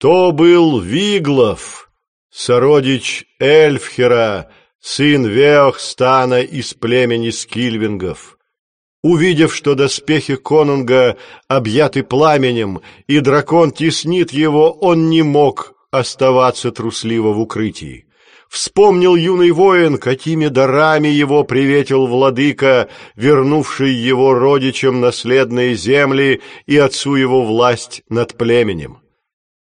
То был Виглов, сородич Эльфхера, сын Веохстана из племени Скильвингов. Увидев, что доспехи конунга объяты пламенем, и дракон теснит его, он не мог оставаться трусливо в укрытии. Вспомнил юный воин, какими дарами его приветил владыка, вернувший его родичам наследные земли и отцу его власть над племенем.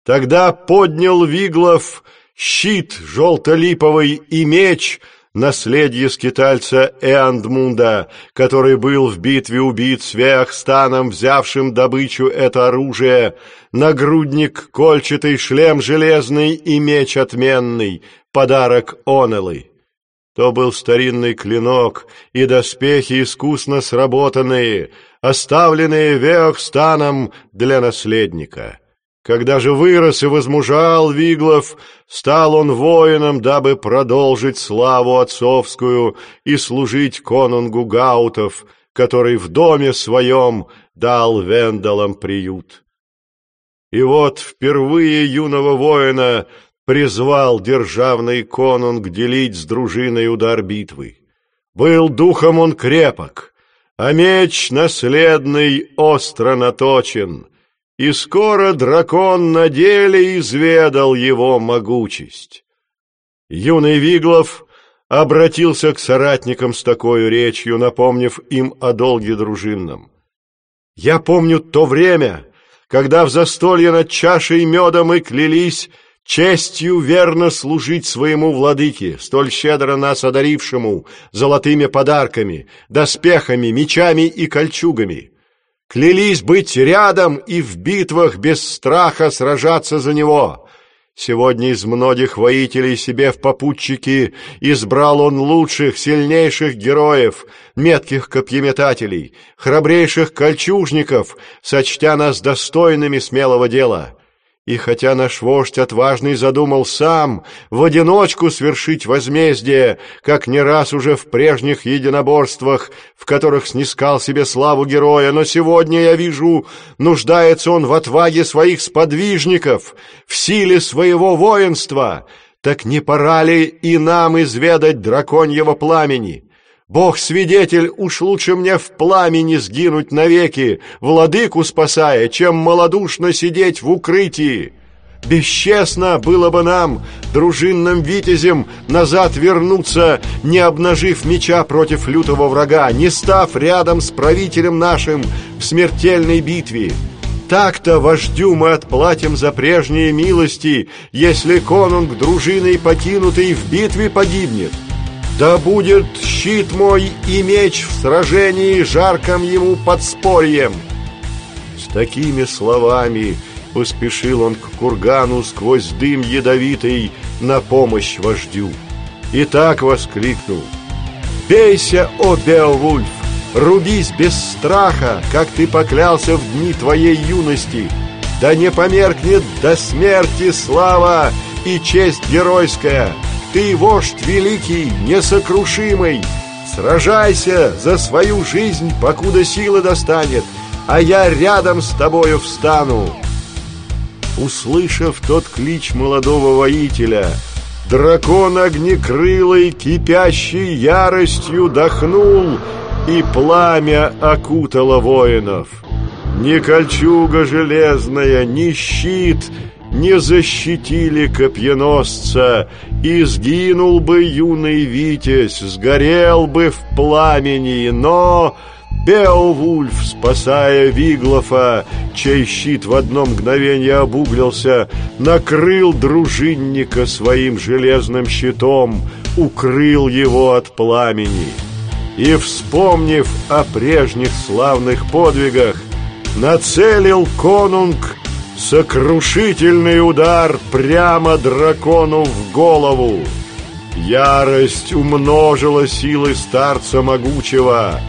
Тогда поднял Виглов щит желто-липовый и меч — наследие скитальца Эандмунда, который был в битве убит Свеахстаном, взявшим добычу это оружие, нагрудник, кольчатый шлем железный и меч отменный, подарок Онелы. То был старинный клинок и доспехи искусно сработанные, оставленные Веохстаном для наследника. Когда же вырос и возмужал Виглов, стал он воином, дабы продолжить славу отцовскую и служить конунгу Гаутов, который в доме своем дал вендалам приют. И вот впервые юного воина призвал державный конунг делить с дружиной удар битвы. Был духом он крепок, а меч наследный остро наточен — и скоро дракон на деле изведал его могучесть. Юный Виглов обратился к соратникам с такой речью, напомнив им о долге дружинном. «Я помню то время, когда в застолье над чашей меда мы клялись честью верно служить своему владыке, столь щедро нас одарившему золотыми подарками, доспехами, мечами и кольчугами». Клялись быть рядом и в битвах без страха сражаться за него. Сегодня из многих воителей себе в попутчики избрал он лучших, сильнейших героев, метких копьеметателей, храбрейших кольчужников, сочтя нас достойными смелого дела. И хотя наш вождь отважный задумал сам в одиночку свершить возмездие, как не раз уже в прежних единоборствах, в которых снискал себе славу героя, но сегодня, я вижу, нуждается он в отваге своих сподвижников, в силе своего воинства, так не пора ли и нам изведать драконьего пламени?» Бог-свидетель, уж лучше мне в пламени сгинуть навеки, владыку спасая, чем малодушно сидеть в укрытии. Бесчестно было бы нам, дружинным витязем, назад вернуться, не обнажив меча против лютого врага, не став рядом с правителем нашим в смертельной битве. Так-то вождю мы отплатим за прежние милости, если конунг дружиной покинутый в битве погибнет. Да будет щит мой и меч в сражении жарком ему подспорьем!» С такими словами поспешил он к кургану сквозь дым ядовитый на помощь вождю. И так воскликнул. «Бейся, о Беовульф! Рубись без страха, как ты поклялся в дни твоей юности! Да не померкнет до смерти слава и честь геройская!» Ты вождь великий, несокрушимый. Сражайся за свою жизнь, покуда силы достанет, а я рядом с тобою встану. Услышав тот клич молодого воителя, дракон огнекрылый, кипящий яростью, дохнул, и пламя окутало воинов. Ни кольчуга железная, ни щит — не защитили копьеносца, и сгинул бы юный Витязь, сгорел бы в пламени, но... Беовульф, спасая Виглофа, чей щит в одно мгновение обуглился, накрыл дружинника своим железным щитом, укрыл его от пламени. И, вспомнив о прежних славных подвигах, нацелил конунг Сокрушительный удар прямо дракону в голову. Ярость умножила силы старца могучего,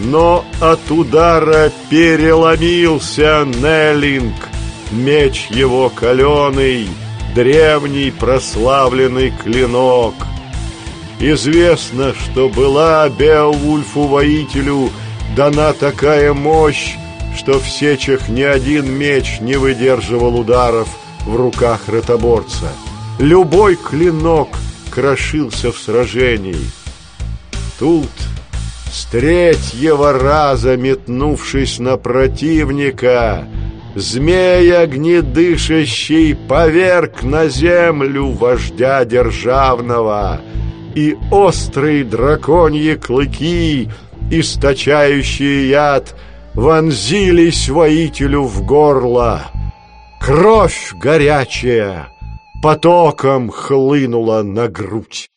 но от удара переломился Неллинг, меч его каленый, древний прославленный клинок. Известно, что была Беовульфу-воителю дана такая мощь, что в сечах ни один меч не выдерживал ударов в руках ротоборца. Любой клинок крошился в сражении. Тут, с третьего раза метнувшись на противника, Змей огнедышащий поверг на землю вождя державного, И острые драконьи клыки, источающие яд, Вонзились воителю в горло. Кровь горячая потоком хлынула на грудь.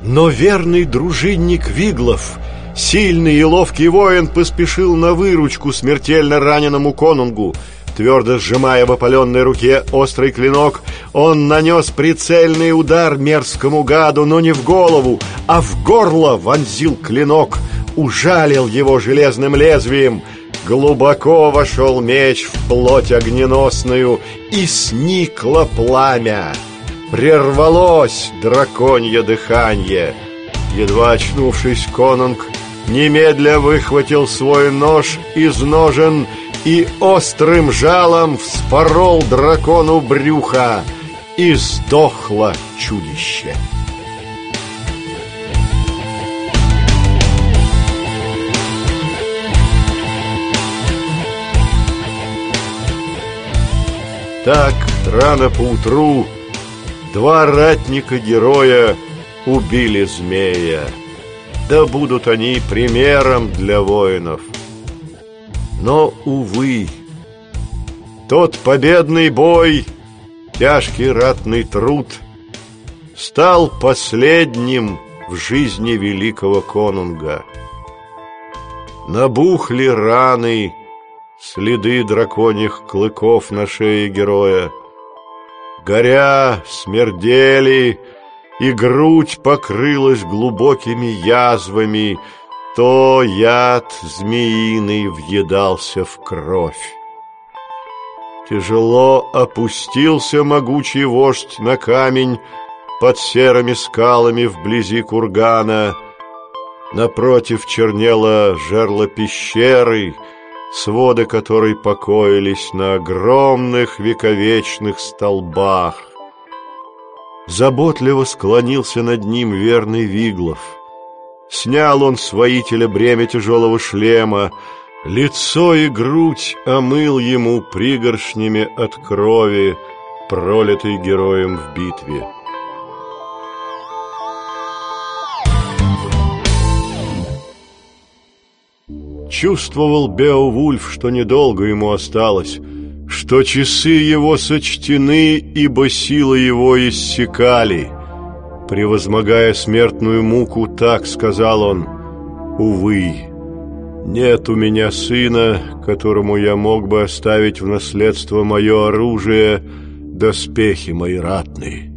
Но верный дружинник Виглов, сильный и ловкий воин, поспешил на выручку смертельно раненому конунгу. Твердо сжимая в опаленной руке острый клинок, он нанес прицельный удар мерзкому гаду, но не в голову, а в горло вонзил клинок, ужалил его железным лезвием. Глубоко вошел меч в плоть огненосную, и сникло пламя. Прервалось драконье дыхание. Едва очнувшись, конунг немедля выхватил свой нож из ножен и острым жалом вспорол дракону брюха, и сдохло чудище. Так, рано поутру Два ратника-героя убили змея. Да будут они примером для воинов. Но, увы, тот победный бой, тяжкий ратный труд стал последним в жизни великого конунга. Набухли раны, следы драконьих клыков на шее героя, горя, смердели, и грудь покрылась глубокими язвами, то яд змеиный въедался в кровь. Тяжело опустился могучий вождь на камень под серыми скалами вблизи кургана. Напротив чернело жерло пещеры — своды которой покоились на огромных вековечных столбах. Заботливо склонился над ним верный Виглов. Снял он с воителя бремя тяжелого шлема, лицо и грудь омыл ему пригоршнями от крови, пролитой героем в битве. Чувствовал Беовульф, что недолго ему осталось, что часы его сочтены, ибо силы его иссякали. Превозмогая смертную муку, так сказал он, «Увы, нет у меня сына, которому я мог бы оставить в наследство мое оружие, доспехи мои ратные.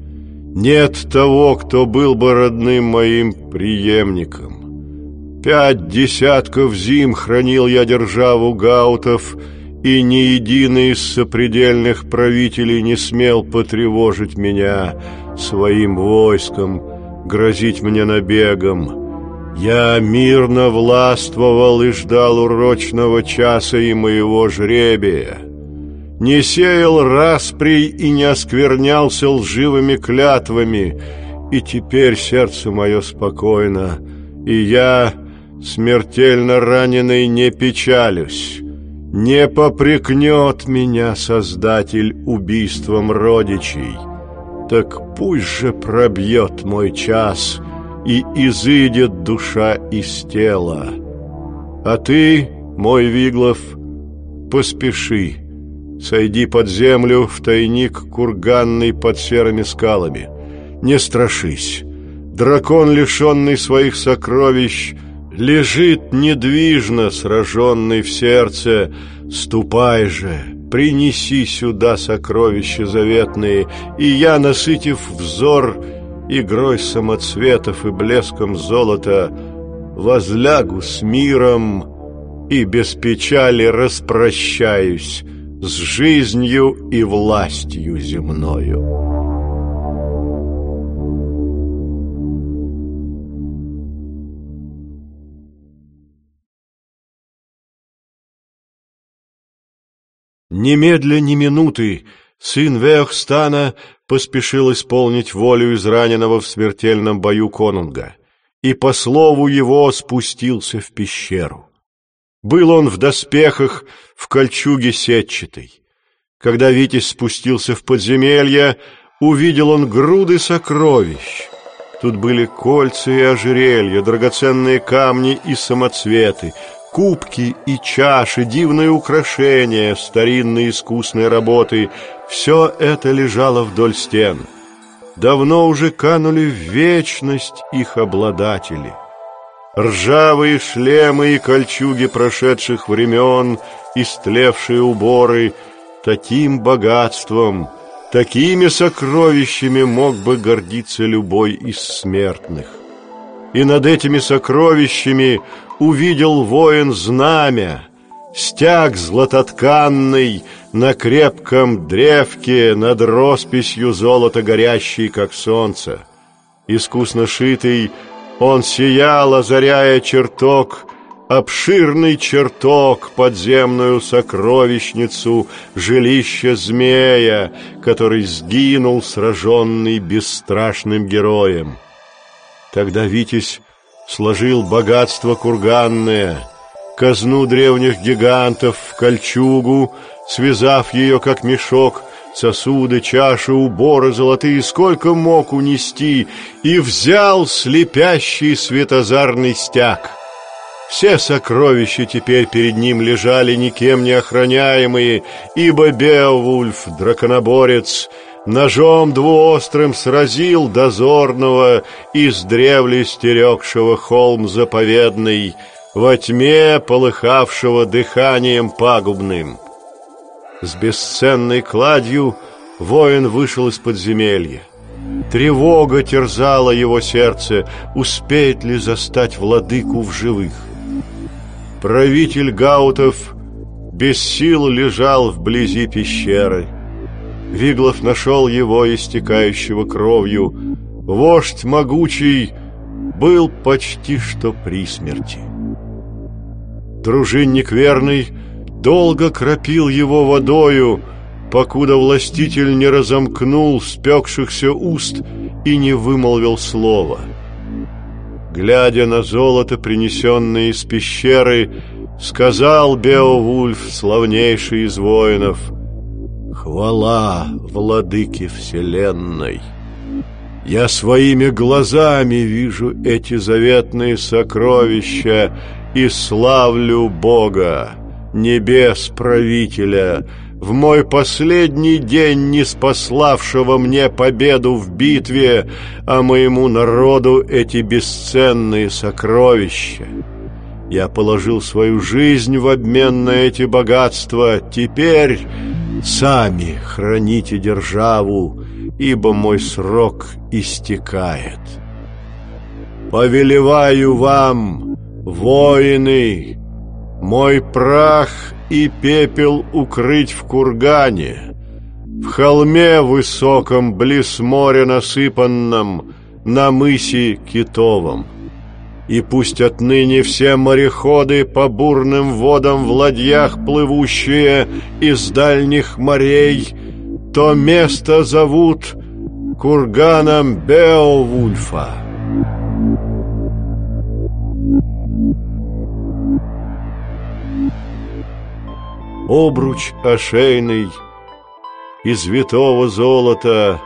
Нет того, кто был бы родным моим преемником». Пять десятков зим хранил я державу гаутов, и ни единый из сопредельных правителей не смел потревожить меня своим войском, грозить мне набегом. Я мирно властвовал и ждал урочного часа и моего жребия. Не сеял расприй и не осквернялся лживыми клятвами, и теперь сердце мое спокойно, и я смертельно раненый не печалюсь. Не попрекнет меня Создатель убийством родичей. Так пусть же пробьет мой час, и изыдет душа из тела. А ты, мой Виглов, поспеши, сойди под землю в тайник курганный под серыми скалами. Не страшись, дракон, лишенный своих сокровищ, — Лежит недвижно, сраженный в сердце. Ступай же, принеси сюда сокровища заветные, И я, насытив взор игрой самоцветов и блеском золота, Возлягу с миром и без печали распрощаюсь С жизнью и властью земною. Немедля ни минуты сын Веохстана поспешил исполнить волю израненного в смертельном бою конунга и по слову его спустился в пещеру. Был он в доспехах в кольчуге сетчатой. Когда Витязь спустился в подземелье, увидел он груды сокровищ. Тут были кольца и ожерелья, драгоценные камни и самоцветы, кубки и чаши, дивные украшения, старинные искусные работы. Все это лежало вдоль стен. Давно уже канули в вечность их обладатели. Ржавые шлемы и кольчуги прошедших времен, истлевшие уборы, таким богатством, такими сокровищами мог бы гордиться любой из смертных. И над этими сокровищами увидел воин знамя, стяг златотканный на крепком древке над росписью золота горящий, как солнце. Искусно шитый, он сиял, озаряя чертог, обширный чертог, подземную сокровищницу, жилище змея, который сгинул, сраженный бесстрашным героем. Тогда Витязь сложил богатство курганное, казну древних гигантов в кольчугу, связав ее, как мешок, сосуды, чаши, уборы золотые, сколько мог унести, и взял слепящий светозарный стяг. Все сокровища теперь перед ним лежали никем не охраняемые, ибо Беовульф, драконоборец, Ножом двуострым сразил дозорного Из древли стерегшего холм заповедный, Во тьме полыхавшего дыханием пагубным. С бесценной кладью воин вышел из подземелья. Тревога терзала его сердце, успеет ли застать владыку в живых. Правитель Гаутов без сил лежал вблизи пещеры. Виглов нашел его, истекающего кровью. Вождь могучий был почти что при смерти. Дружинник верный долго кропил его водою, покуда властитель не разомкнул спекшихся уст и не вымолвил слова. Глядя на золото, принесенное из пещеры, сказал Беовульф, славнейший из воинов — Хвала владыке вселенной! Я своими глазами вижу эти заветные сокровища и славлю Бога, небес правителя, в мой последний день не спаславшего мне победу в битве, а моему народу эти бесценные сокровища. Я положил свою жизнь в обмен на эти богатства. Теперь сами храните державу, ибо мой срок истекает. Повелеваю вам, воины, мой прах и пепел укрыть в кургане, в холме высоком, близ моря насыпанном, на мысе китовом и пусть отныне все мореходы по бурным водам в ладьях плывущие из дальних морей то место зовут курганом Беовульфа. Обруч ошейный из витого золота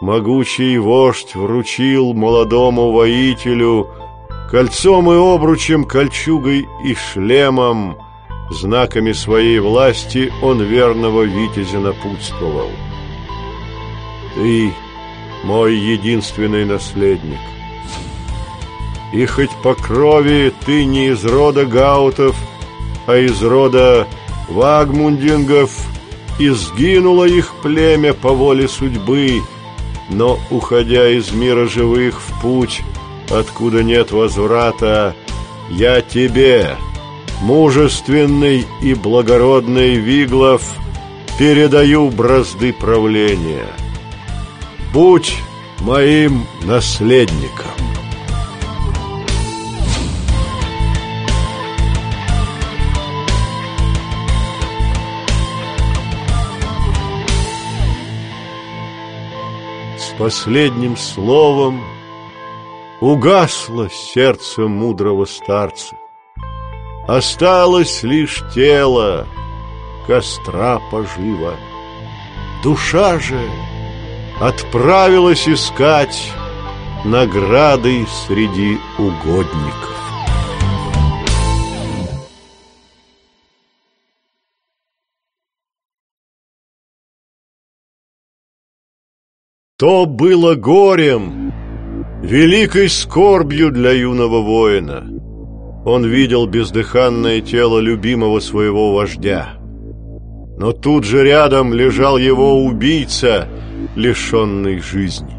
могучий вождь вручил молодому воителю — Кольцом и обручем, кольчугой и шлемом, знаками своей власти он верного витязя напутствовал. Ты мой единственный наследник. И хоть по крови ты не из рода гаутов, а из рода вагмундингов, и сгинуло их племя по воле судьбы, но, уходя из мира живых в путь, откуда нет возврата, я тебе, мужественный и благородный Виглов, передаю бразды правления. Будь моим наследником. С последним словом угасло сердце мудрого старца. Осталось лишь тело, костра пожива. Душа же отправилась искать награды среди угодников. То было горем, великой скорбью для юного воина. Он видел бездыханное тело любимого своего вождя. Но тут же рядом лежал его убийца, лишенный жизни.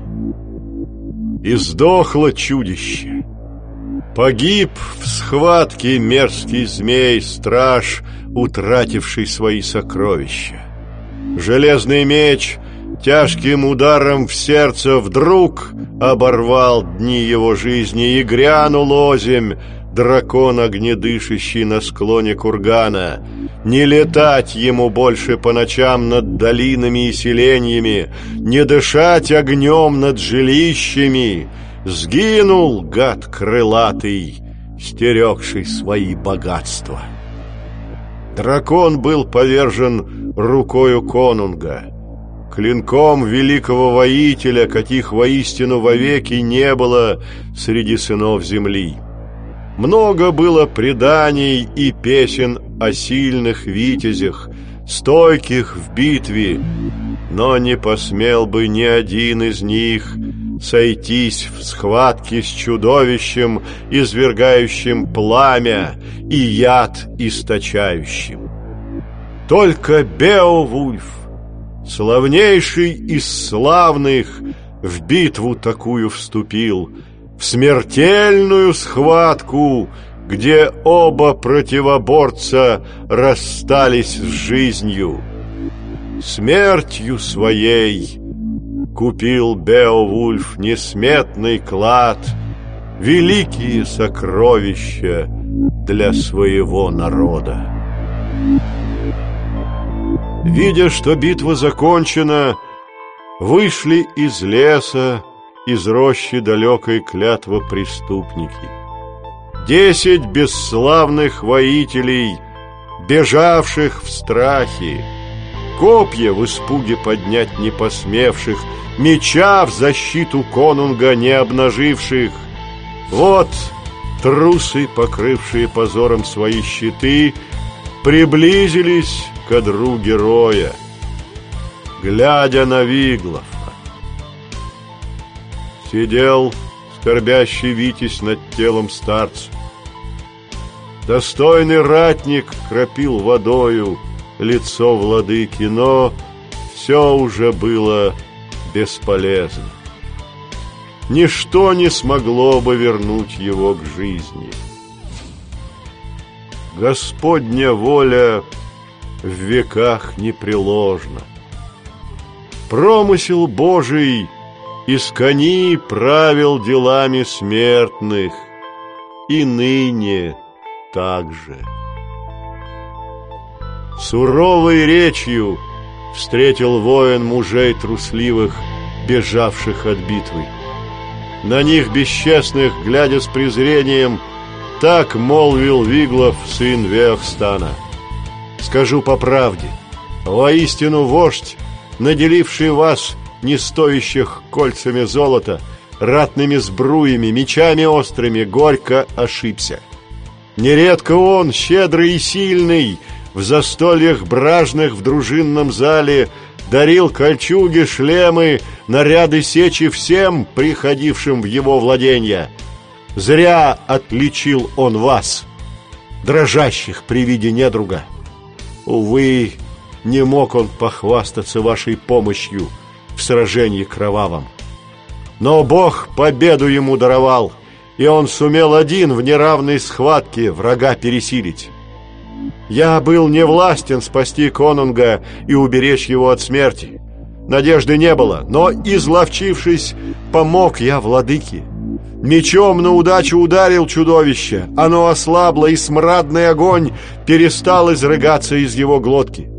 И сдохло чудище. Погиб в схватке мерзкий змей-страж, утративший свои сокровища. Железный меч тяжким ударом в сердце вдруг оборвал дни его жизни и грянул озимь, дракон огнедышащий на склоне кургана. Не летать ему больше по ночам над долинами и селениями, не дышать огнем над жилищами. Сгинул гад крылатый, стерегший свои богатства. Дракон был повержен рукою конунга клинком великого воителя, каких воистину вовеки не было среди сынов земли. Много было преданий и песен о сильных витязях, стойких в битве, но не посмел бы ни один из них сойтись в схватке с чудовищем, извергающим пламя и яд источающим. Только Беовульф Славнейший из славных в битву такую вступил, В смертельную схватку, где оба противоборца расстались с жизнью. Смертью своей купил Беовульф несметный клад, Великие сокровища для своего народа. Видя, что битва закончена, вышли из леса, из рощи далекой клятва преступники. Десять бесславных воителей, бежавших в страхе, копья в испуге поднять не посмевших, меча в защиту конунга не обнаживших. Вот трусы, покрывшие позором свои щиты, приблизились кадру героя, глядя на Виглофа. Сидел скорбящий Витязь над телом старца. Достойный ратник кропил водою лицо владыки, но все уже было бесполезно. Ничто не смогло бы вернуть его к жизни. Господня воля в веках непреложно. Промысел Божий из кони правил делами смертных, и ныне также. Суровой речью встретил воин мужей трусливых, бежавших от битвы. На них бесчестных, глядя с презрением, так молвил Виглов, сын Веохстана — Скажу по правде, воистину вождь, наделивший вас не стоящих кольцами золота, ратными сбруями, мечами острыми, горько ошибся. Нередко он, щедрый и сильный, в застольях бражных в дружинном зале дарил кольчуги, шлемы, наряды сечи всем, приходившим в его владения. Зря отличил он вас, дрожащих при виде недруга. Увы, не мог он похвастаться вашей помощью в сражении кровавом. Но Бог победу ему даровал, и он сумел один в неравной схватке врага пересилить. Я был не властен спасти конунга и уберечь его от смерти. Надежды не было, но, изловчившись, помог я владыке. Мечом на удачу ударил чудовище. Оно ослабло, и смрадный огонь перестал изрыгаться из его глотки.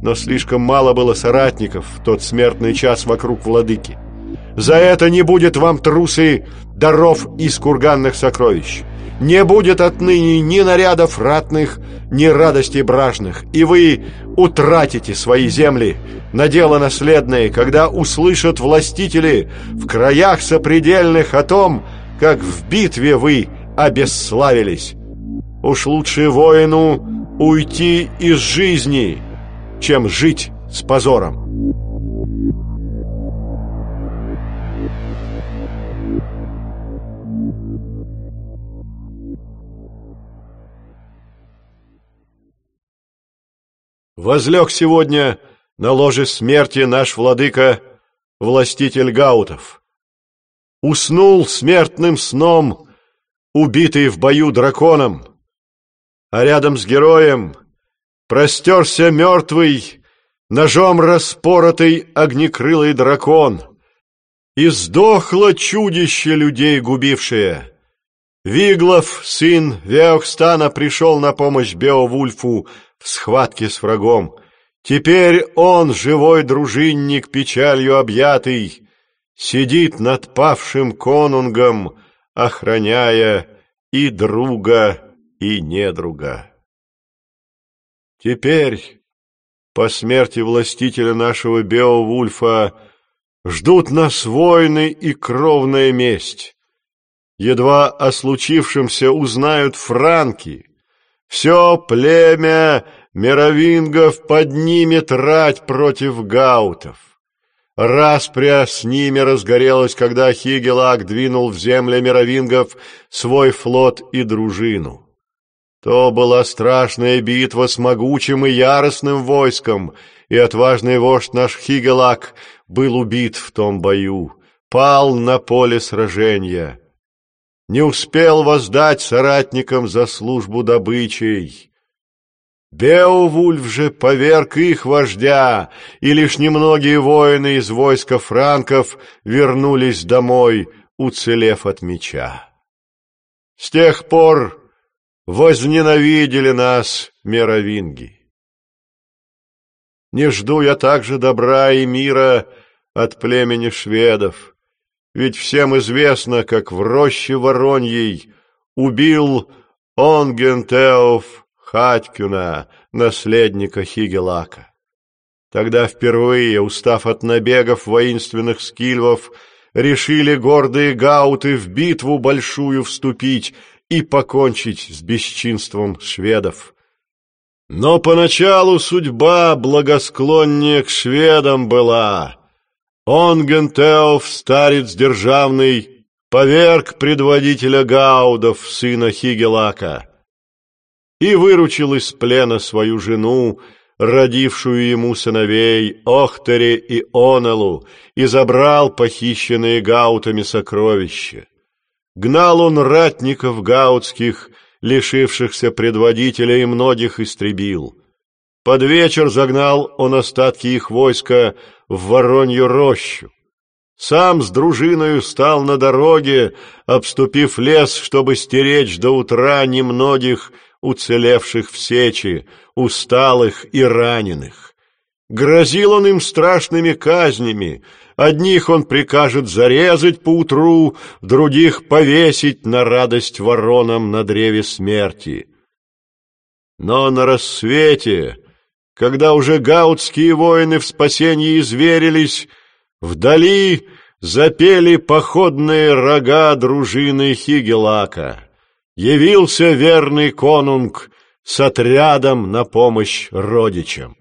Но слишком мало было соратников в тот смертный час вокруг владыки. За это не будет вам, трусы, даров из курганных сокровищ. Не будет отныне ни нарядов ратных, ни радостей бражных, и вы утратите свои земли на дело наследное, когда услышат властители в краях сопредельных о том, как в битве вы обесславились. Уж лучше воину уйти из жизни, чем жить с позором. Возлег сегодня на ложе смерти наш владыка, властитель Гаутов. Уснул смертным сном, убитый в бою драконом, а рядом с героем простерся мертвый, ножом распоротый огнекрылый дракон. И сдохло чудище людей губившее. Виглов, сын Веохстана, пришел на помощь Беовульфу, в схватке с врагом. Теперь он, живой дружинник, печалью объятый, сидит над павшим конунгом, охраняя и друга, и недруга. Теперь, по смерти властителя нашего Беовульфа, ждут нас войны и кровная месть. Едва о случившемся узнают франки, все племя мировингов поднимет рать против гаутов. Распря с ними разгорелась, когда Хигелак двинул в земли мировингов свой флот и дружину. То была страшная битва с могучим и яростным войском, и отважный вождь наш Хигелак был убит в том бою, пал на поле сражения не успел воздать соратникам за службу добычей. Беовульф же поверг их вождя, и лишь немногие воины из войска франков вернулись домой, уцелев от меча. С тех пор возненавидели нас меровинги. Не жду я также добра и мира от племени шведов, ведь всем известно, как в роще Вороньей убил Онгентеоф Хатькюна, наследника Хигелака. Тогда впервые, устав от набегов воинственных скильвов, решили гордые гауты в битву большую вступить и покончить с бесчинством шведов. Но поначалу судьба благосклоннее к шведам была, он, Гентеов, старец державный, поверг предводителя Гаудов, сына Хигелака, и выручил из плена свою жену, родившую ему сыновей Охтере и Онелу, и забрал похищенные гаутами сокровища. Гнал он ратников гаутских, лишившихся предводителя, и многих истребил. Под вечер загнал он остатки их войска в Воронью рощу. Сам с дружиною стал на дороге, обступив лес, чтобы стеречь до утра немногих уцелевших в сечи, усталых и раненых. Грозил он им страшными казнями, одних он прикажет зарезать поутру, других повесить на радость воронам на древе смерти. Но на рассвете когда уже гаутские воины в спасении изверились, вдали запели походные рога дружины Хигелака. Явился верный конунг с отрядом на помощь родичам.